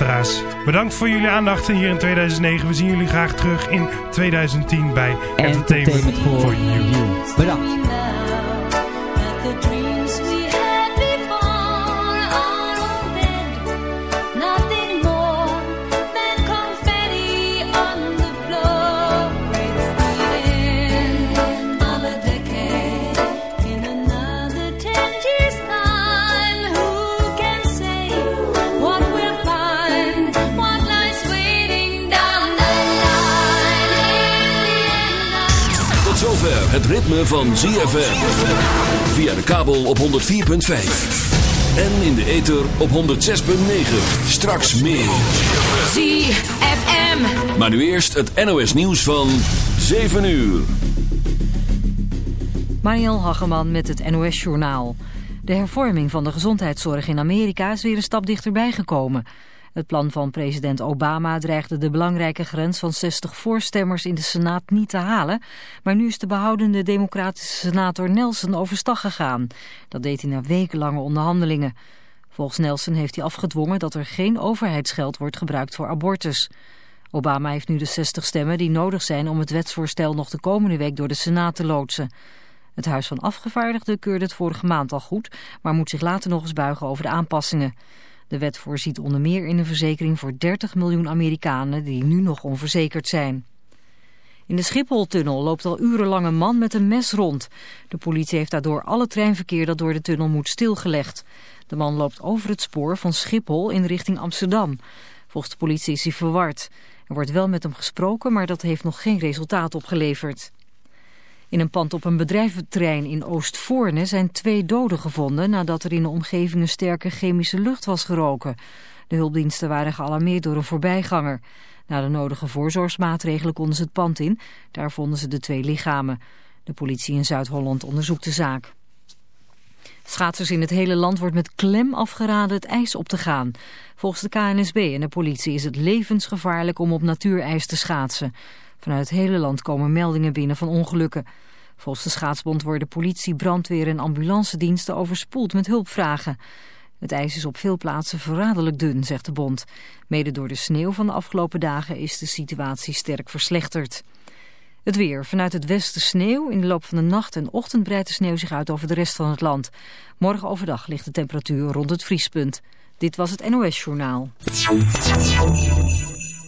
Luisteraars, bedankt voor jullie aandacht hier in 2009. We zien jullie graag terug in 2010 bij Entertainment, for You. Bedankt. Ritme van ZFM. Via de kabel op 104.5. En in de ether op 106.9. Straks meer. ZFM. Maar nu eerst het NOS nieuws van 7 uur. Mariel Hageman met het NOS Journaal. De hervorming van de gezondheidszorg in Amerika is weer een stap dichterbij gekomen... Het plan van president Obama dreigde de belangrijke grens van 60 voorstemmers in de Senaat niet te halen. Maar nu is de behoudende democratische senator Nelson overstag gegaan. Dat deed hij na wekenlange onderhandelingen. Volgens Nelson heeft hij afgedwongen dat er geen overheidsgeld wordt gebruikt voor abortus. Obama heeft nu de 60 stemmen die nodig zijn om het wetsvoorstel nog de komende week door de Senaat te loodsen. Het Huis van Afgevaardigden keurde het vorige maand al goed, maar moet zich later nog eens buigen over de aanpassingen. De wet voorziet onder meer in een verzekering voor 30 miljoen Amerikanen die nu nog onverzekerd zijn. In de Schipholtunnel loopt al urenlang een man met een mes rond. De politie heeft daardoor alle treinverkeer dat door de tunnel moet stilgelegd. De man loopt over het spoor van Schiphol in richting Amsterdam. Volgens de politie is hij verward. Er wordt wel met hem gesproken, maar dat heeft nog geen resultaat opgeleverd. In een pand op een bedrijventerrein in Oostvoorne zijn twee doden gevonden nadat er in de omgeving een sterke chemische lucht was geroken. De hulpdiensten waren gealarmeerd door een voorbijganger. Na de nodige voorzorgsmaatregelen konden ze het pand in. Daar vonden ze de twee lichamen. De politie in Zuid-Holland onderzoekt de zaak. Schaatsers in het hele land wordt met klem afgeraden het ijs op te gaan. Volgens de KNSB en de politie is het levensgevaarlijk om op natuurijs te schaatsen. Vanuit het hele land komen meldingen binnen van ongelukken. Volgens de schaatsbond worden politie, brandweer en ambulancediensten overspoeld met hulpvragen. Het ijs is op veel plaatsen verraderlijk dun, zegt de bond. Mede door de sneeuw van de afgelopen dagen is de situatie sterk verslechterd. Het weer. Vanuit het westen sneeuw. In de loop van de nacht en ochtend breidt de sneeuw zich uit over de rest van het land. Morgen overdag ligt de temperatuur rond het vriespunt. Dit was het NOS Journaal.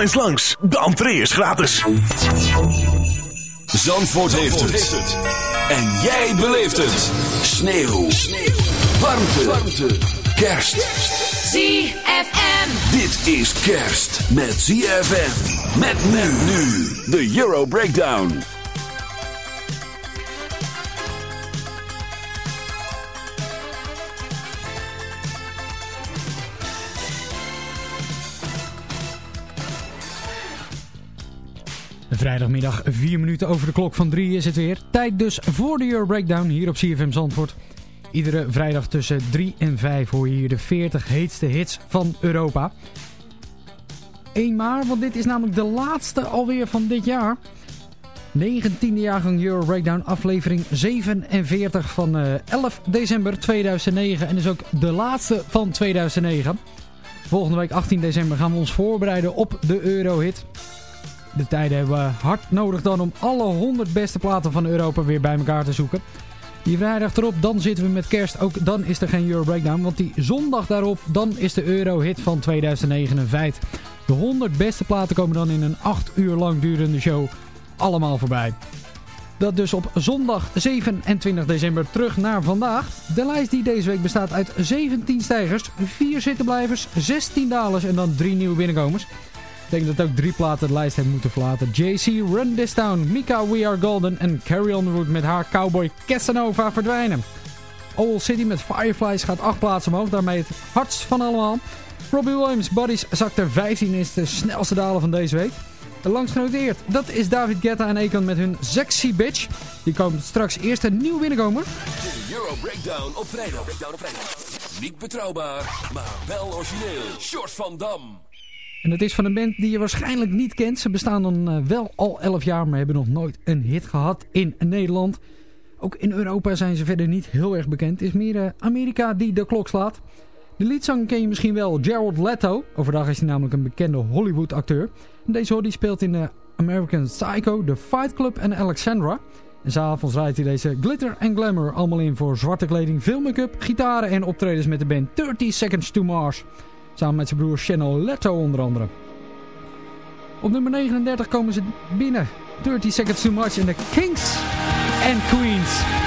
Kom eens langs, de entree is gratis. Zandvoort, heeft, het. En jij beleeft het. Sneeuw. Sneeuw. Warmte. Warmte. Kerst. ZFM. Dit is kerst met ZFM. Met men nu. De Euro Breakdown. Vrijdagmiddag 4 minuten over de klok van 3 is het weer. Tijd dus voor de Euro Breakdown hier op CFM Zandvoort. Iedere vrijdag tussen 3 en 5 hoor je hier de 40 heetste hits van Europa. Eén maar, want dit is namelijk de laatste alweer van dit jaar. 19e jaargang Euro Breakdown, aflevering 47 van 11 eh, december 2009. En dus ook de laatste van 2009. Volgende week 18 december gaan we ons voorbereiden op de Eurohit. De tijden hebben we hard nodig dan om alle 100 beste platen van Europa weer bij elkaar te zoeken. Die vrijdag erop, dan zitten we met kerst. Ook dan is er geen Euro Breakdown. Want die zondag daarop, dan is de Euro-hit van 2009 een feit. De 100 beste platen komen dan in een 8 uur lang durende show allemaal voorbij. Dat dus op zondag 27 december terug naar vandaag. De lijst die deze week bestaat uit 17 stijgers, 4 zittenblijvers, 16 dalers en dan 3 nieuwe binnenkomers. Ik denk dat ook drie platen de lijst hebben moeten verlaten. JC, Run This Town, Mika, We Are Golden en Carrie On met haar cowboy Casanova verdwijnen. Owl City met Fireflies gaat acht plaatsen omhoog. Daarmee het hardst van allemaal. Robbie Williams, Buddies, zakt er 15 is de snelste daler van deze week. De langst genoteerd, dat is David Guetta en Akon met hun Sexy Bitch. Die komt straks eerst een nieuw binnenkomer. De Euro Breakdown op vrijdag. Breakdown op vrijdag. Niet betrouwbaar, maar wel origineel. Short van Dam. En het is van een band die je waarschijnlijk niet kent. Ze bestaan dan eh, wel al 11 jaar, maar hebben nog nooit een hit gehad in Nederland. Ook in Europa zijn ze verder niet heel erg bekend. Het is meer uh, Amerika die de klok slaat. De liedzanger ken je misschien wel, Gerald Leto. Overdag is hij namelijk een bekende Hollywood acteur. En deze hoor speelt in de American Psycho, The Fight Club en Alexandra. En s'avonds rijdt hij deze glitter en glamour allemaal in voor zwarte kleding, veel make-up, gitaren en optredens met de band 30 Seconds to Mars. Samen met zijn broer Channel Leto onder andere. Op nummer 39 komen ze binnen. 30 Seconds to Mars in de Kings and Queens.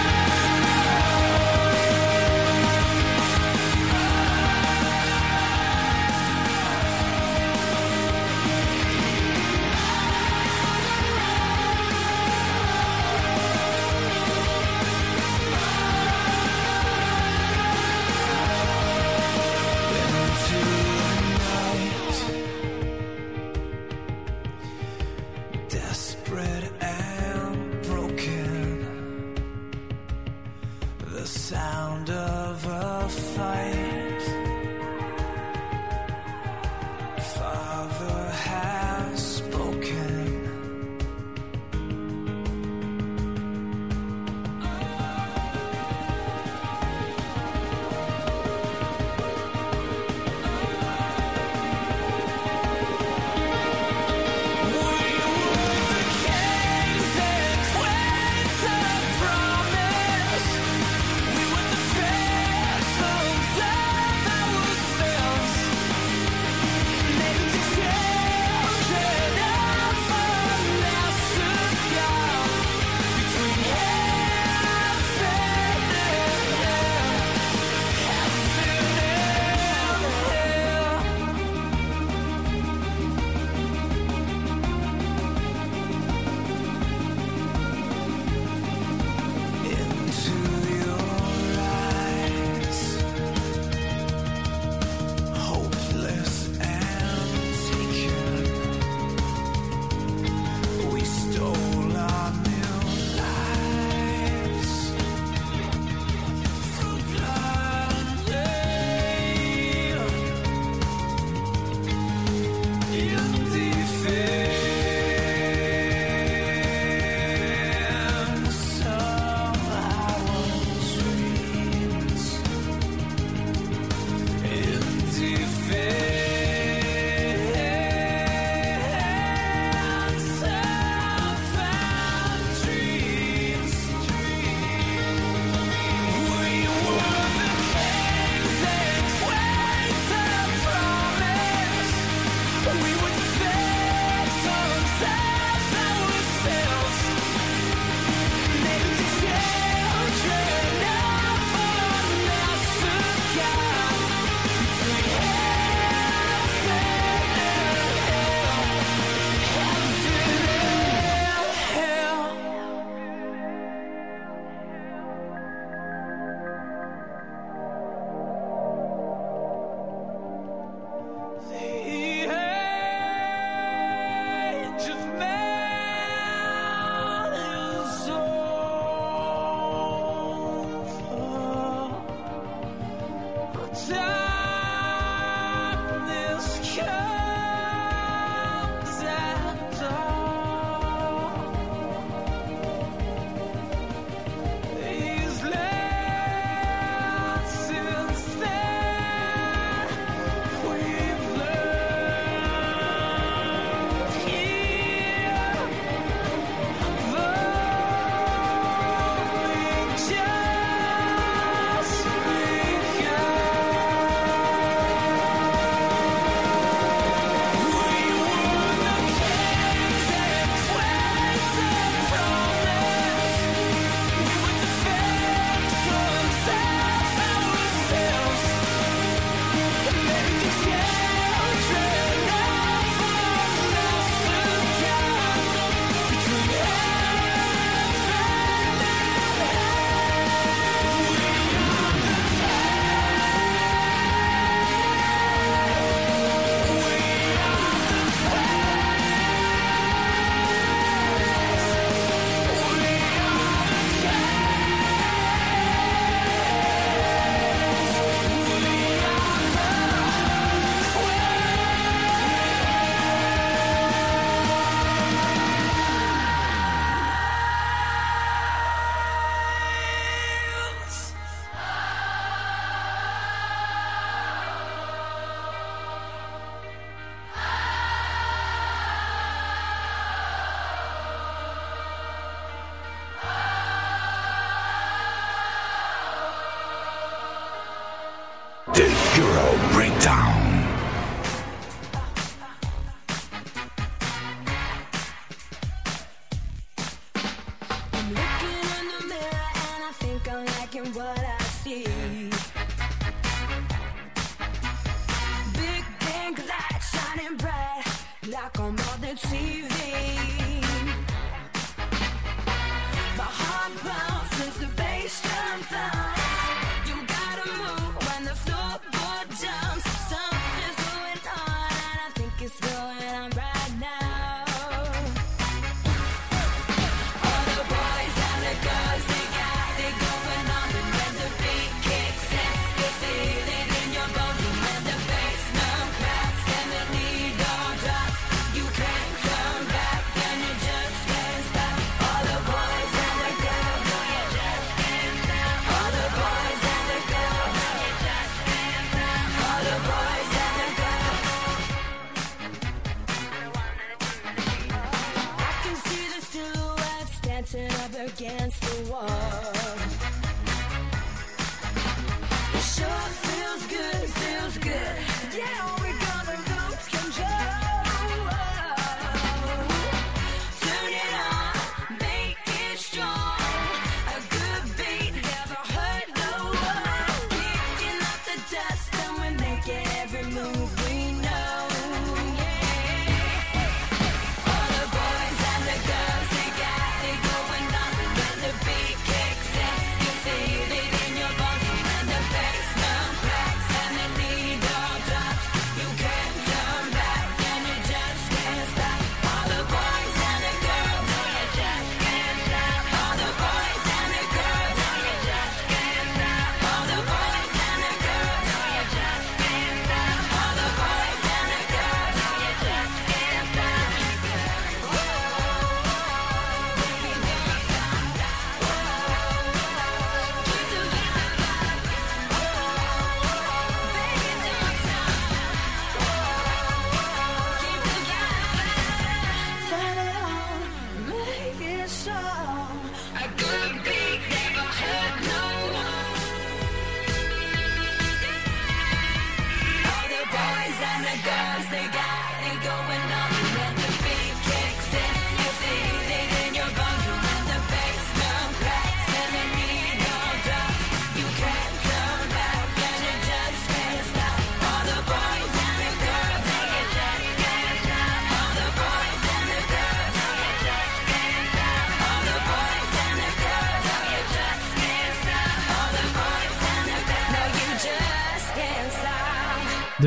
De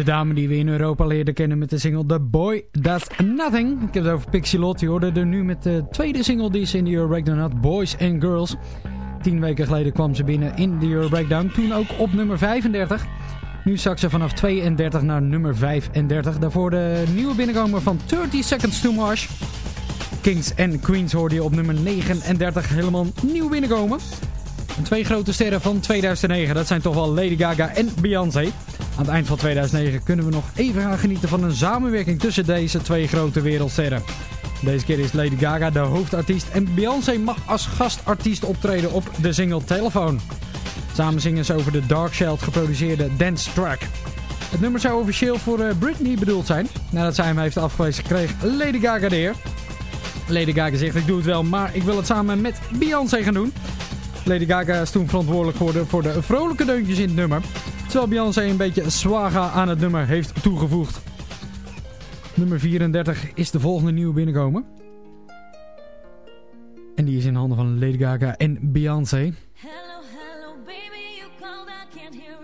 dame die we in Europa leerden kennen met de single The Boy That's Nothing. Ik heb het over Pixie Lott. Die hoorde er nu met de tweede single die ze in de Euro Breakdown had. Boys and Girls. Tien weken geleden kwam ze binnen in de Euro Breakdown. Toen ook op nummer 35. Nu zak ze vanaf 32 naar nummer 35. Daarvoor de nieuwe binnenkomer van 30 Seconds to Mars. Kings and Queens hoorde je op nummer 39 helemaal nieuw binnenkomen. En twee grote sterren van 2009. Dat zijn toch wel Lady Gaga en Beyoncé. Aan het eind van 2009 kunnen we nog even gaan genieten van een samenwerking tussen deze twee grote wereldsterren. Deze keer is Lady Gaga de hoofdartiest en Beyoncé mag als gastartiest optreden op de single Telephone. Samen zingen ze over de Dark geproduceerde dance track. Het nummer zou officieel voor eh, Britney bedoeld zijn. Nadat zij hem heeft afgewezen kreeg Lady Gaga de eer. Lady Gaga zegt ik doe het wel, maar ik wil het samen met Beyoncé gaan doen. Lady Gaga is toen verantwoordelijk geworden voor de vrolijke deuntjes in het nummer. Terwijl Beyoncé een beetje swaga aan het nummer heeft toegevoegd. Nummer 34 is de volgende nieuwe binnenkomen. En die is in handen van Lady Gaga en Beyoncé. Hello, hello, baby, you called, I can't hear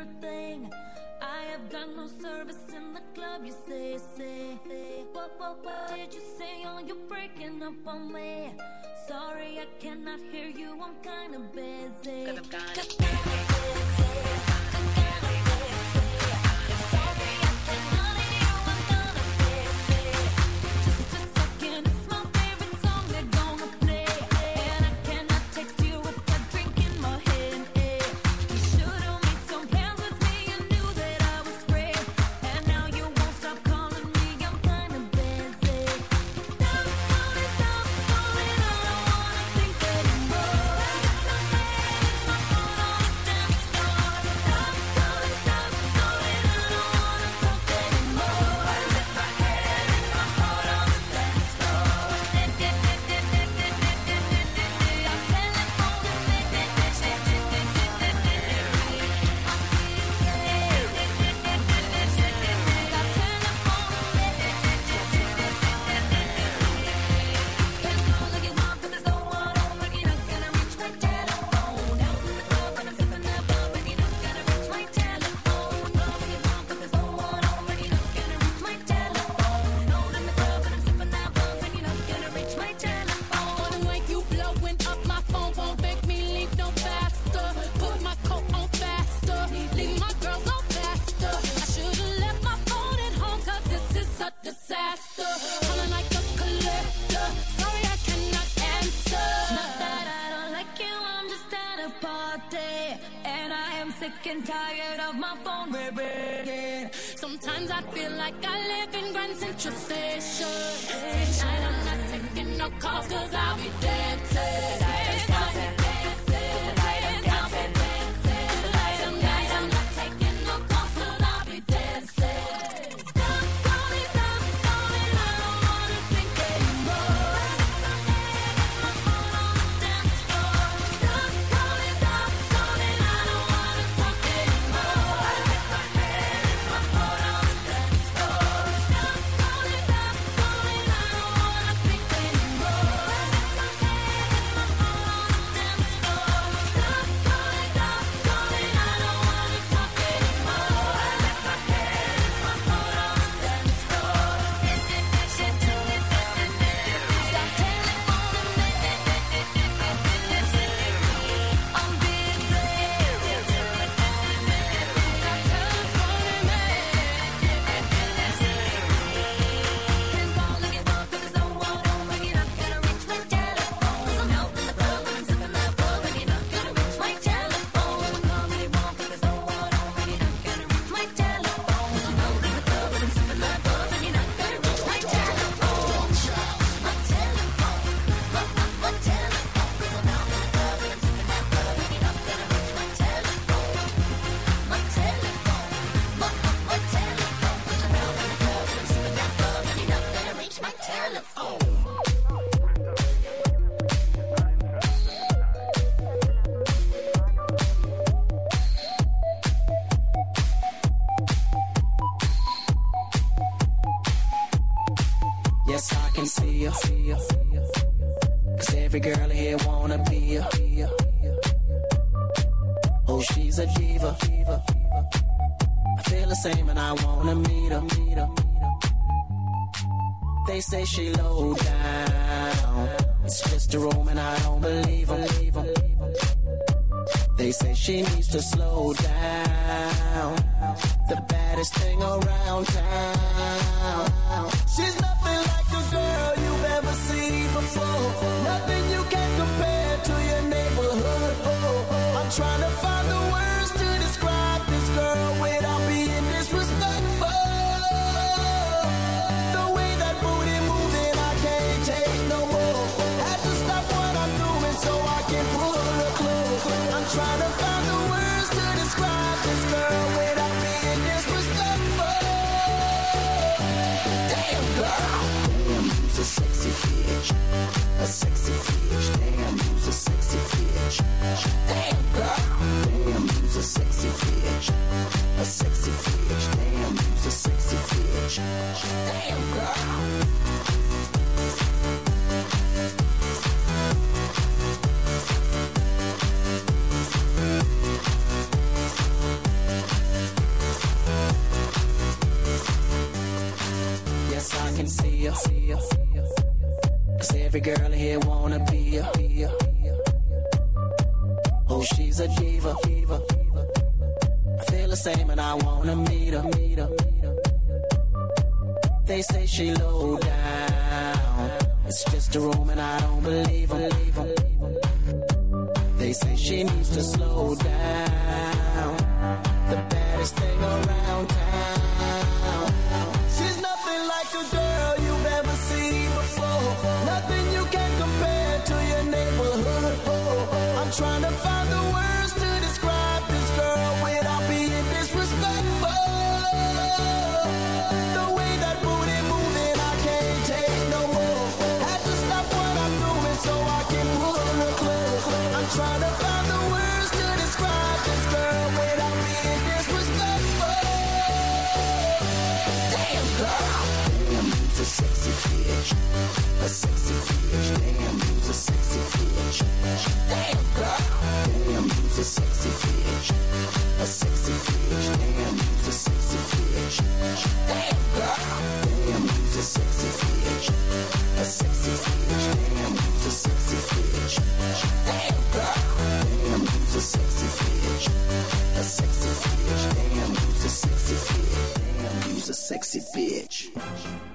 I feel like I live in Grand Central Station. Every girl here wanna be a. Oh, she's a diva. I feel the same and I wanna meet her. Meet her. They say she low down. It's just a room and I don't believe them. Leave them. They say she needs to slow down. The baddest thing. trying to find the way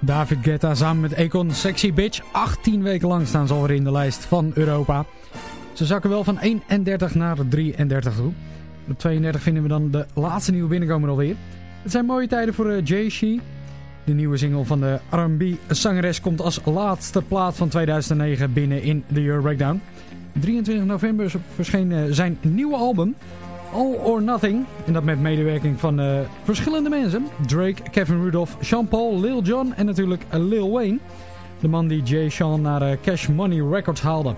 David Guetta samen met Econ Sexy Bitch. 18 weken lang staan ze alweer in de lijst van Europa. Ze zakken wel van 31 naar 33 toe. Op 32 vinden we dan de laatste nieuwe binnenkomer alweer. Het zijn mooie tijden voor uh, Jay Shee. De nieuwe single van de R&B-zangeres komt als laatste plaat van 2009 binnen in de Euro Breakdown. 23 november verscheen uh, zijn nieuwe album, All or Nothing. En dat met medewerking van uh, verschillende mensen. Drake, Kevin Rudolph, Sean Paul, Lil Jon en natuurlijk Lil Wayne. De man die Jay Sean naar Cash Money Records haalde.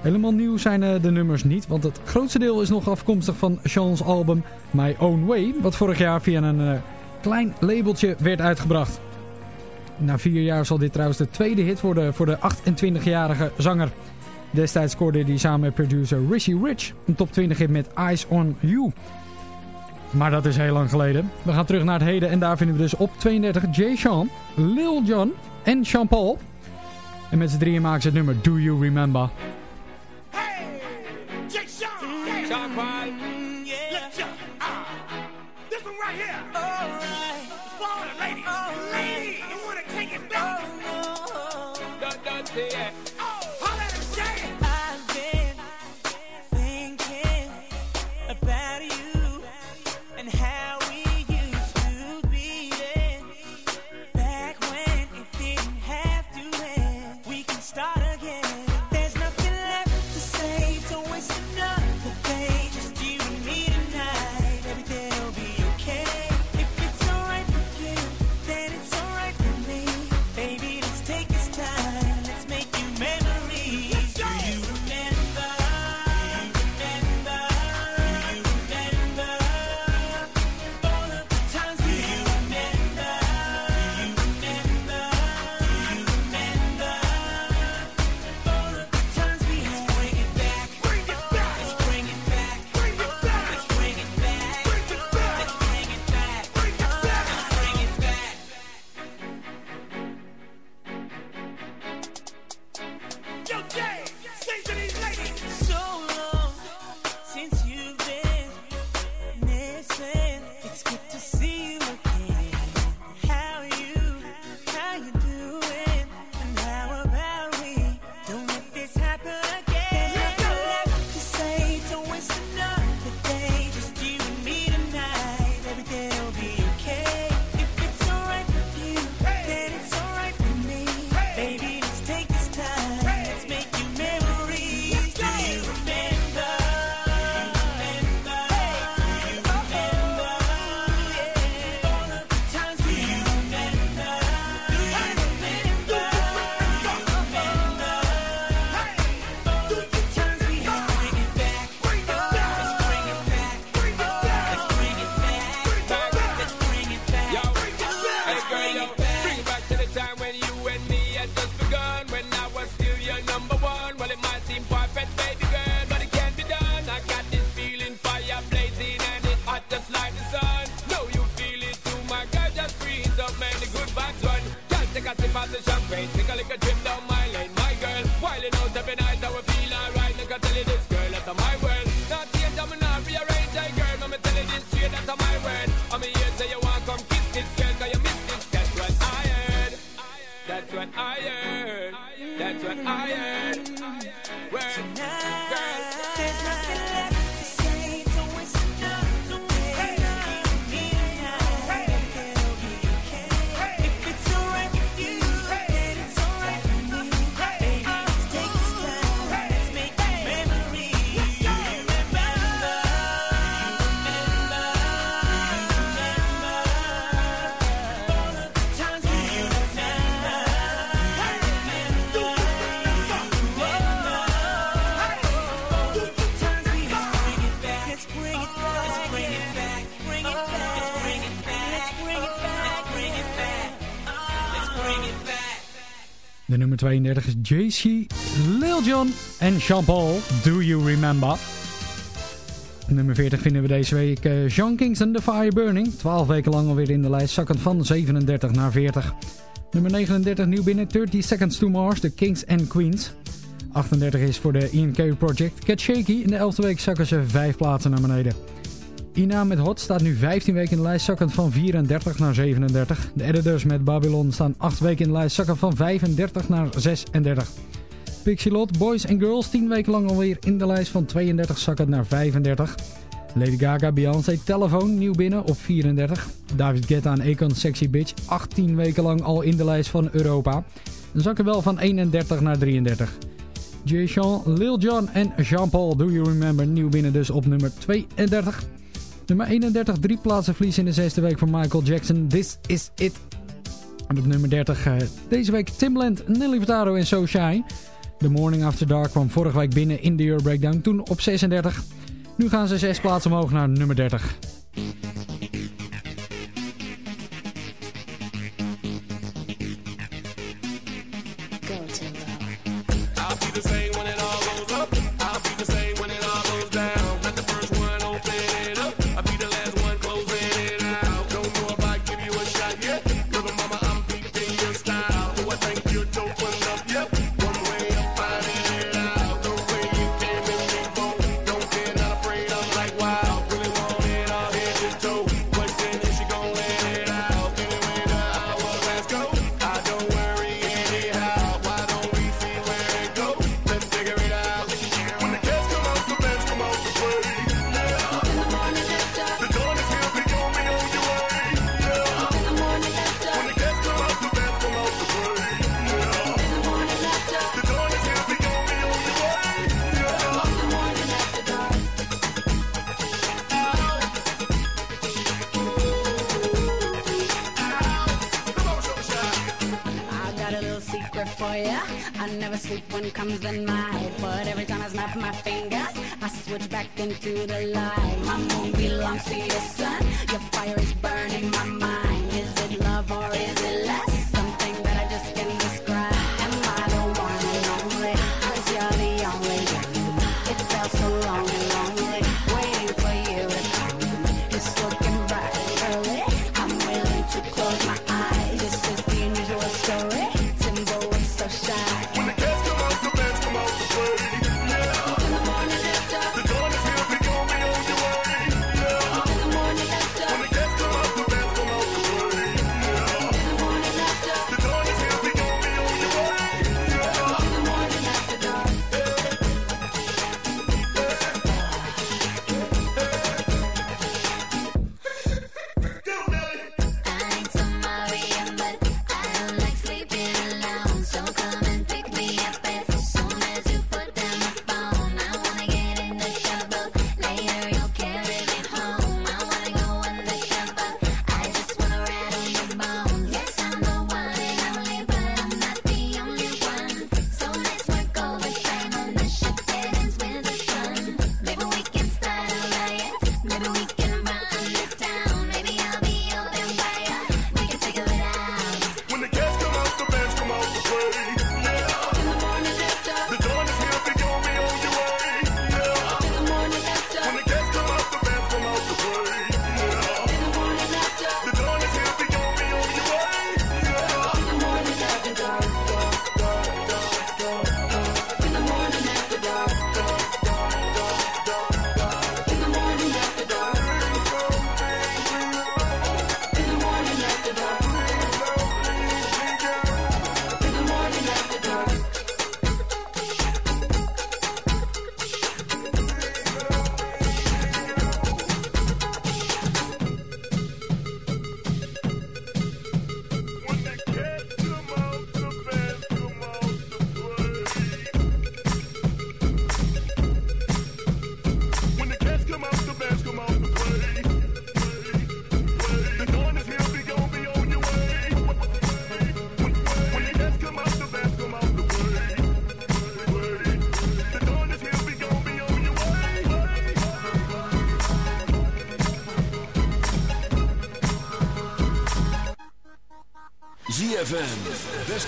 Helemaal nieuw zijn de nummers niet, want het grootste deel is nog afkomstig van Sean's album My Own Way, wat vorig jaar via een klein labeltje werd uitgebracht. Na vier jaar zal dit trouwens de tweede hit worden voor de 28-jarige zanger. Destijds scoorde hij samen met producer Rishi Rich een top 20 hit met Eyes on You. Maar dat is heel lang geleden. We gaan terug naar het heden en daar vinden we dus op 32 Jay Sean, Lil Jon en Sean Paul. En met z'n drieën maken ze het nummer Do You Remember. Hey, Jay Sean. Hey. Nummer 32 is JC, Lil Jon en Sean Paul, Do You Remember? Nummer 40 vinden we deze week uh, Sean Kingston, The Fire Burning. 12 weken lang alweer in de lijst, zakkend van 37 naar 40. Nummer 39 nieuw binnen, 30 Seconds to Mars, The Kings and Queens. 38 is voor de Ian K Project. Get Shaky, in de 11e week zakken ze 5 plaatsen naar beneden. Ina met Hot staat nu 15 weken in de lijst, zakkend van 34 naar 37. De Editors met Babylon staan 8 weken in de lijst, zakken van 35 naar 36. Pixelot, Boys and Girls, 10 weken lang alweer in de lijst van 32 zakken naar 35. Lady Gaga, Beyoncé, Telefoon, nieuw binnen op 34. David Guetta en Akon, Sexy Bitch, 18 weken lang al in de lijst van Europa. Zakken wel van 31 naar 33. Jay Sean, Lil Jon en Jean-Paul, Do You Remember, nieuw binnen dus op nummer 32. Nummer 31, drie plaatsen verlies in de zesde week van Michael Jackson. This is it. En op nummer 30 eh, deze week Timbaland, Nelly Furtado en So Shy. The Morning After Dark kwam vorige week binnen in de Euro Breakdown. Toen op 36. Nu gaan ze zes plaatsen omhoog naar nummer 30.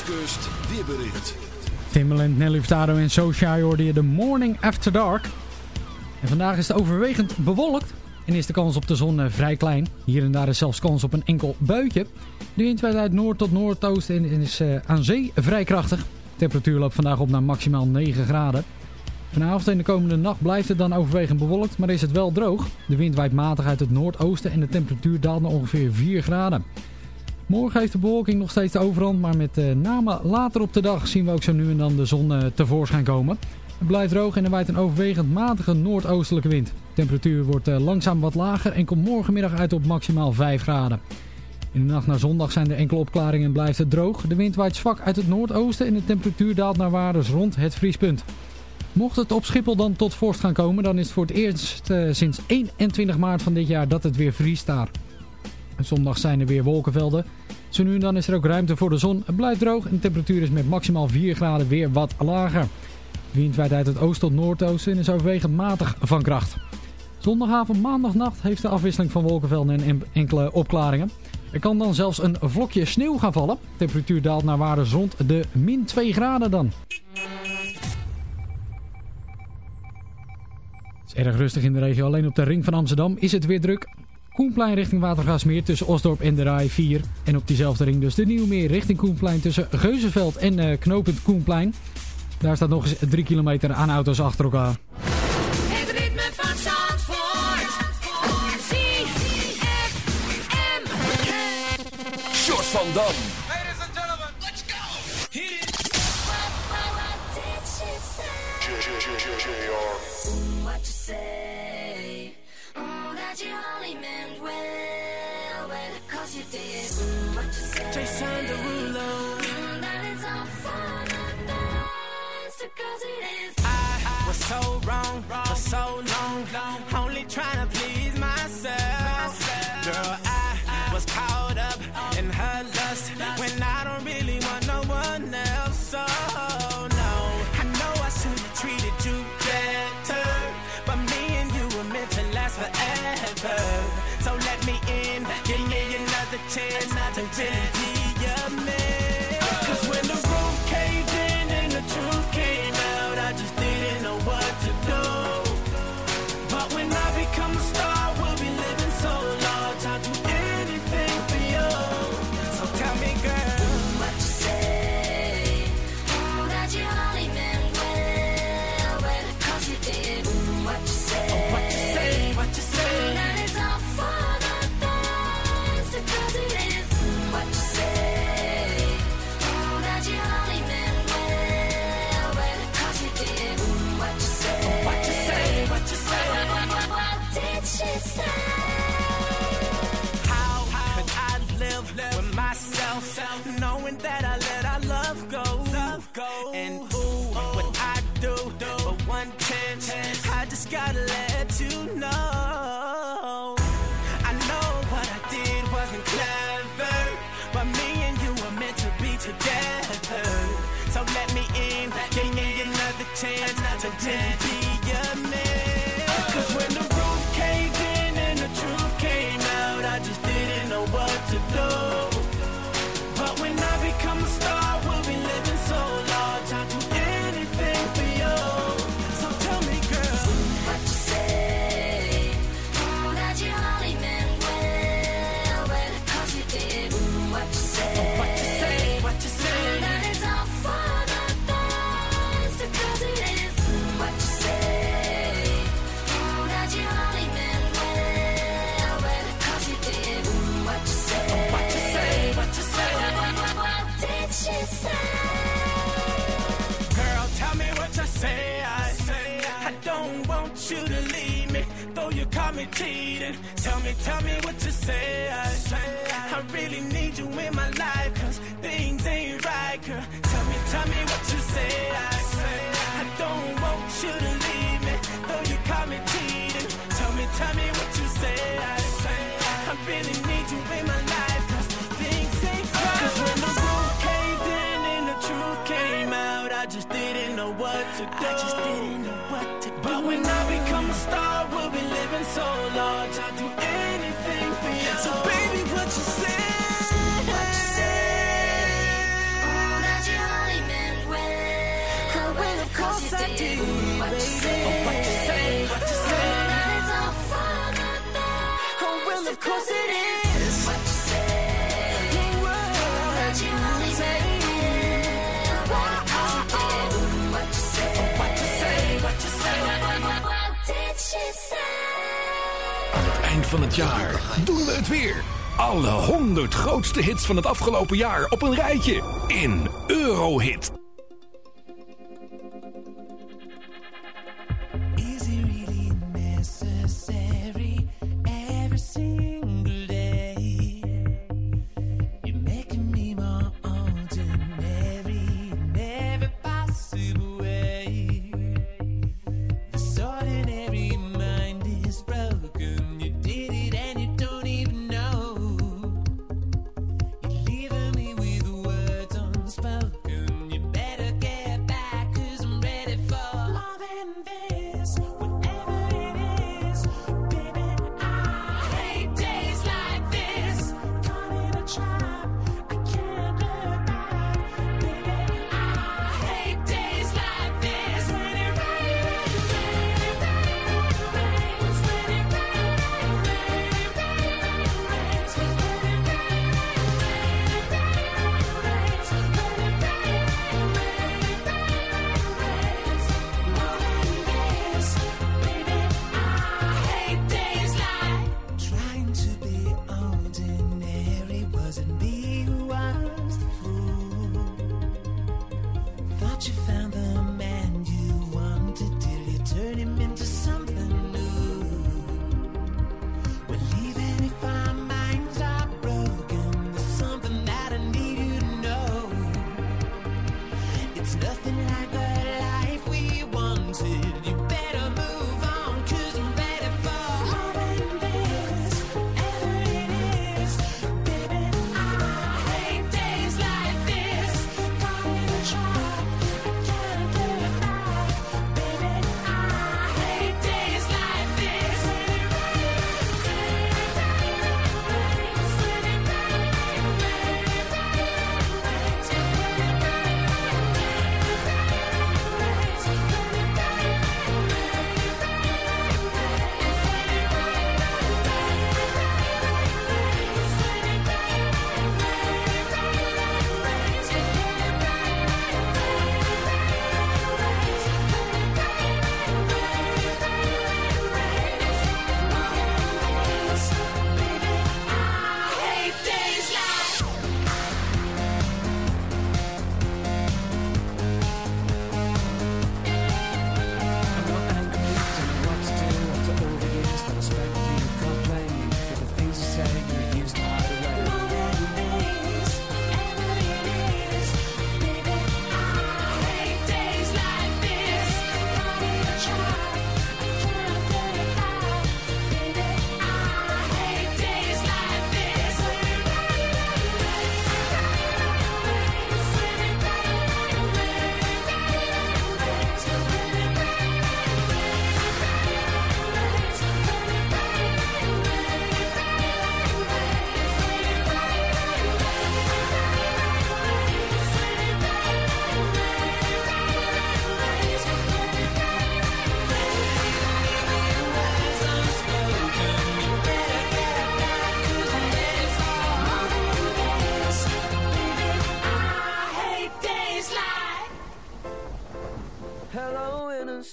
Westkust weerbericht. Nelly Furtado en Socia hoorden je de Morning After Dark. En vandaag is het overwegend bewolkt en is de kans op de zon eh, vrij klein. Hier en daar is zelfs kans op een enkel buitje. De wind waait uit noord tot noordoosten en is eh, aan zee vrij krachtig. De temperatuur loopt vandaag op naar maximaal 9 graden. Vanavond en de komende nacht blijft het dan overwegend bewolkt, maar is het wel droog. De wind waait matig uit het noordoosten en de temperatuur daalt naar ongeveer 4 graden. Morgen heeft de bewolking nog steeds de overhand, maar met eh, name later op de dag zien we ook zo nu en dan de zon eh, tevoorschijn komen. Het blijft droog en er waait een overwegend matige noordoostelijke wind. De temperatuur wordt eh, langzaam wat lager en komt morgenmiddag uit op maximaal 5 graden. In de nacht naar zondag zijn er enkele opklaringen en blijft het droog. De wind waait zwak uit het noordoosten en de temperatuur daalt naar waardes rond het vriespunt. Mocht het op Schiphol dan tot vorst gaan komen, dan is het voor het eerst sinds 21 maart van dit jaar dat het weer vriest daar. Zondag zijn er weer wolkenvelden. Zo nu en dan is er ook ruimte voor de zon. Het blijft droog en de temperatuur is met maximaal 4 graden weer wat lager. Wind waait uit het oost tot noordoosten en is overwegend matig van kracht. Zondagavond, maandagnacht heeft de afwisseling van wolkenvelden en enkele opklaringen. Er kan dan zelfs een vlokje sneeuw gaan vallen. De temperatuur daalt naar waarde rond de min 2 graden dan. Het is erg rustig in de regio. Alleen op de ring van Amsterdam is het weer druk. Koenplein richting Watergasmeer tussen Osdorp en de Rai 4. En op diezelfde ring dus de Nieuwmeer richting Koenplein tussen Geuzenveld en eh, Knopend Koenplein. Daar staat nog eens 3 kilometer aan auto's achter elkaar. Het ritme van Zandvoort. Zandvoort. C -C -F -M. Van Dam. grootste hits van het afgelopen jaar op een rijtje in Eurohit.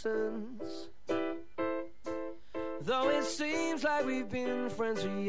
Though it seems like we've been friends for years.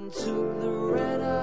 and took the red eye.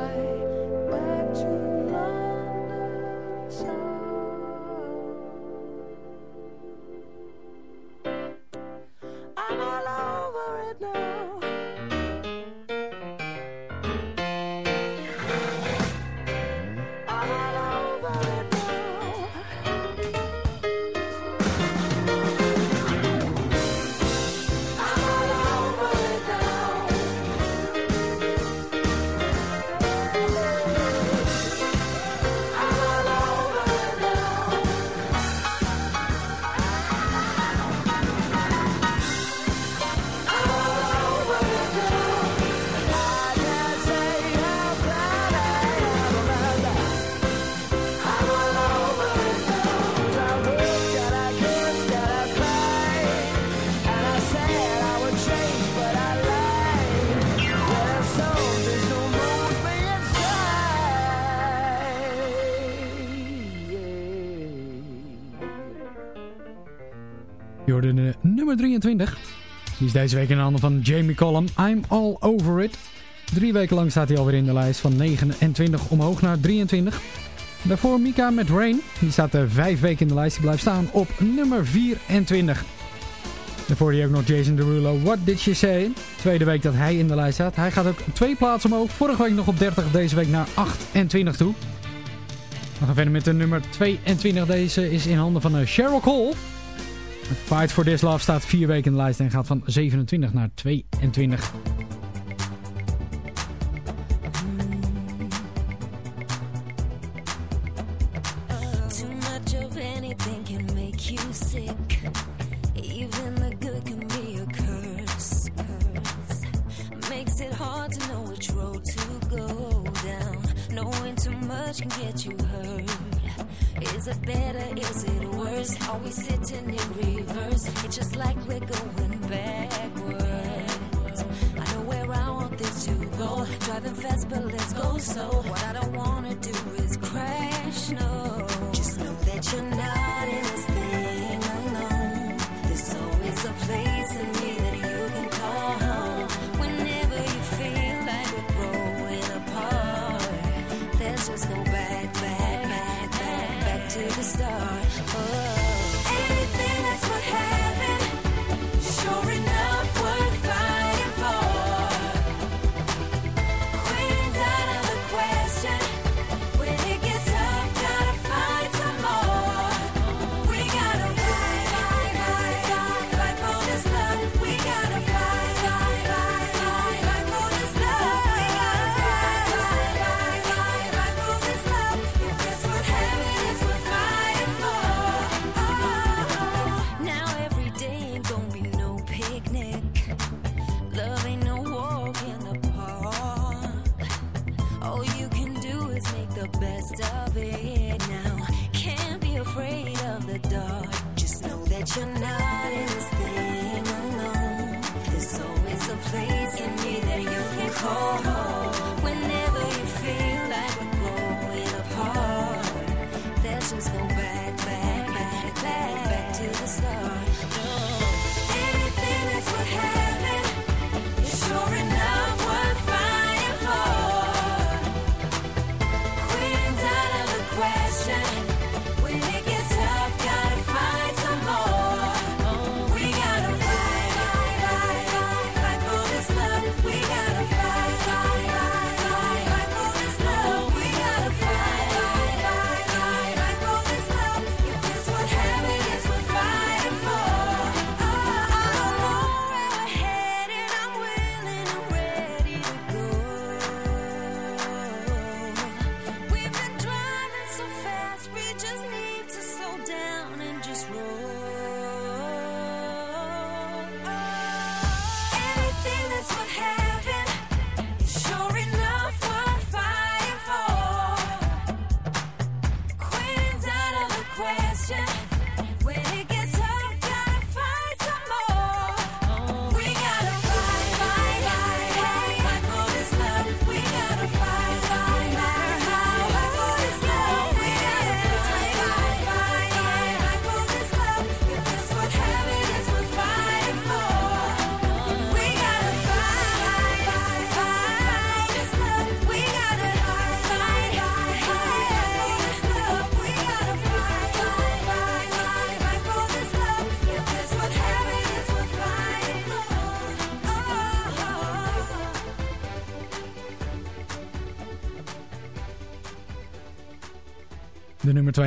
Nummer 23. Die is deze week in de handen van Jamie Collum. I'm all over it. Drie weken lang staat hij alweer in de lijst van 29 omhoog naar 23. Daarvoor Mika met Rain. Die staat er vijf weken in de lijst. Die blijft staan op nummer 24. Daarvoor die ook nog Jason Derulo. What Did She Say? Tweede week dat hij in de lijst staat. Hij gaat ook twee plaatsen omhoog. Vorige week nog op 30, deze week naar 28 toe. We gaan verder met de nummer 22. Deze is in handen van eh, Cheryl Cole. Fight for This Love staat vier weken in de lijst en gaat van 27 naar 22. Too much of anything can make you sick. Even the good can be a curse. Makes it hard to know which road to go down. Knowing too much can get you. Is it better? Is it worse? Are we sitting in reverse? It's just like we're going backwards. I know where I want this to go. Driving fast, but let's go slow. What I don't wanna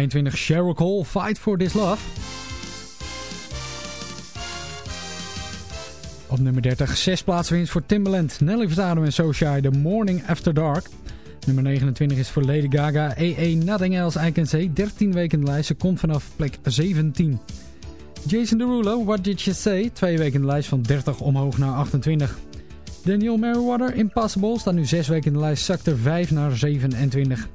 22, Cheryl Cole, Fight for This Love. Op nummer 30, 6 plaatsen winst voor Timbaland, Nelly Furtado en Socia, The Morning After Dark. Nummer 29 is voor Lady Gaga, EE Nothing Else I Can Say, 13 weken in de lijst, ze komt vanaf plek 17. Jason Derulo, What Did You Say, 2 weken in de lijst van 30 omhoog naar 28. Daniel Merriweather, Impossible, staat nu 6 weken in de lijst, zakt er 5 naar 27.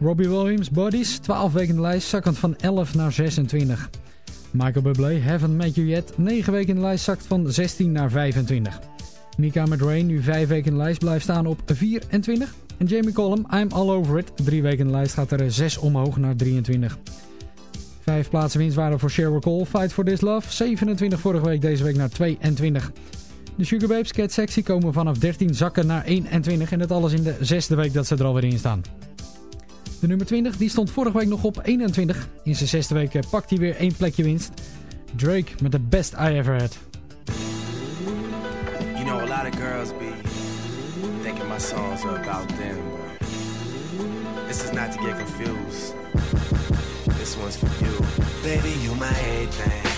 Robbie Williams, Bodies, 12 weken in de lijst, zakkend van 11 naar 26. Michael Bublé, Haven't Met You Yet, 9 weken in de lijst, zakt van 16 naar 25. Mika Rain, nu 5 weken in de lijst, blijft staan op 24. En Jamie Collum, I'm All Over It, 3 weken in de lijst, gaat er 6 omhoog naar 23. 5 Vijf plaatsen winst waren voor Sheryl Cole, Fight for This Love. 27 vorige week, deze week naar 22. De Sugar Babes Cat Sexy komen vanaf 13 zakken naar 21 en dat alles in de zesde week dat ze er alweer in staan. De nummer 20 die stond vorige week nog op 21. In zijn zesde week eh, pakt hij weer één plekje winst. Drake met The Best I Ever Had. You know, a lot of girls be thinking my songs are about them, this is not to get confused. This one's for you. Baby, you my everything.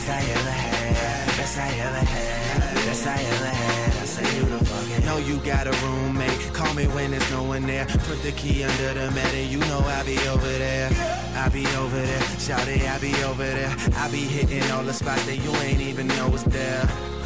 Best I ever had. Best I ever had. Best I ever had. I say you the fucking. Know you got a roommate. Call me when there's no one there. Put the key under the mat and you know I'll be over there. I'll be over there. Shout it, I'll be over there. I'll be hitting all the spots that you ain't even know was there.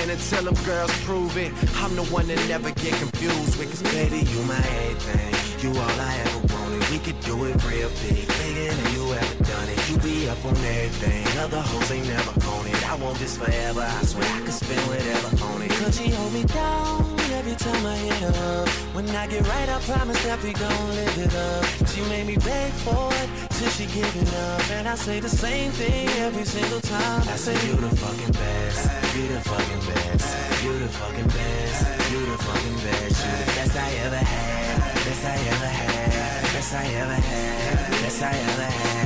And until them girls prove it, I'm the one that never get confused with. Cause baby, you my everything. You all I ever wanted. We could do it real big, bigger than you ever done it. You be up on everything. Other hoes ain't never on it. I want this forever. I swear I could spend whatever on it. Cause she hold me down every time I hit her. When I get right, I promise that we gon' live it up. She made me beg for it till she give it up. And I say the same thing every single time. I say you the fucking best. You the fucking best. You the fucking best. You the fucking best. You the best I ever had. Best I ever had. Best I ever had. Best I ever had.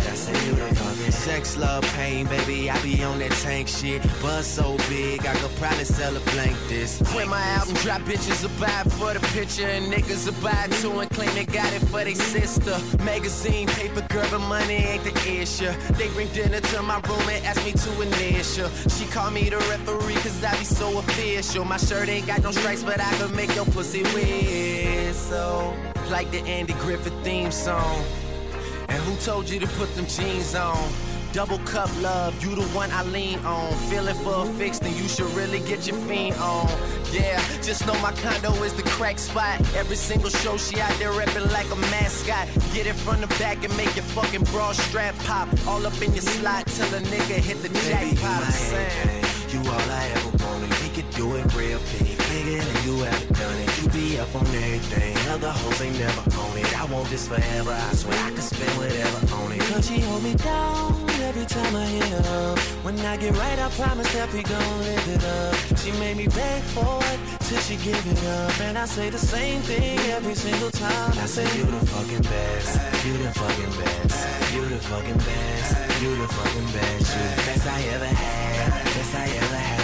Sex, love, pain, baby. I be on that tank shit. Buzz so big, I could probably sell a blank this. When my album drop, bitches will buy for the picture, and niggas will buy too and claim they got it for they sister. Magazine, paper, girl, but money ain't the issue. They bring dinner to my room and ask me to initial. She call me the referee, cause I be so official. My shirt ain't got no stripes, but I can make your pussy whistle. Like the Andy Griffith theme song. And who told you to put them jeans on? Double cup love, you the one I lean on. Feeling for a fix, then you should really get your fiend on. Yeah, just know my condo is the crack spot. Every single show she out there reppin' like a mascot. Get it from the back and make your fucking bra strap pop. All up in your slot till a nigga hit the jackpot. You all I ever wanted. We could do it real big, bigger than you ever done it. You be up on everything. Other hoes ain't never on it. I want this forever. I swear I could spend whatever on it. Cause she hold me down every time I hit her. When I get right, I promise that we gon' live it up. She made me beg for it till she give it up. And I say the same thing every single time. I say you the fucking best. You the fucking best. You the fucking best. You the fucking best. You the best I ever had. Best I ever had.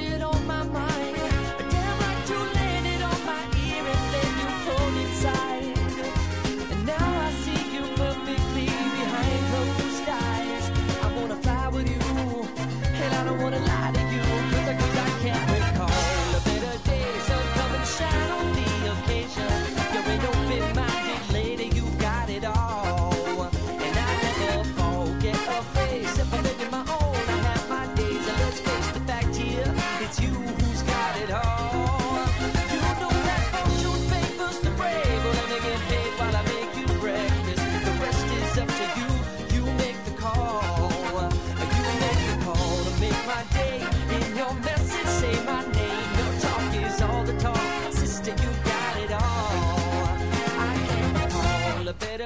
landed on my mind,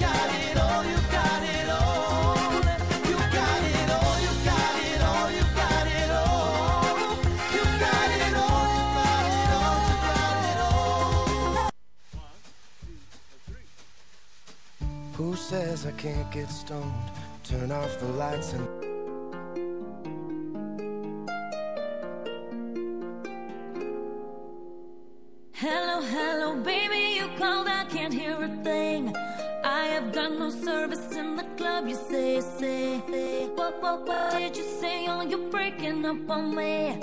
it. Who says I can't get stoned? Turn off the lights and Hello, hello, baby, you called, I can't hear a thing. I have got no service in the club, you say, say. What, what, what did you say? Oh, you're breaking up on me.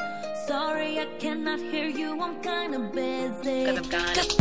Sorry, I cannot hear you, I'm kinda busy. Cause I'm gone.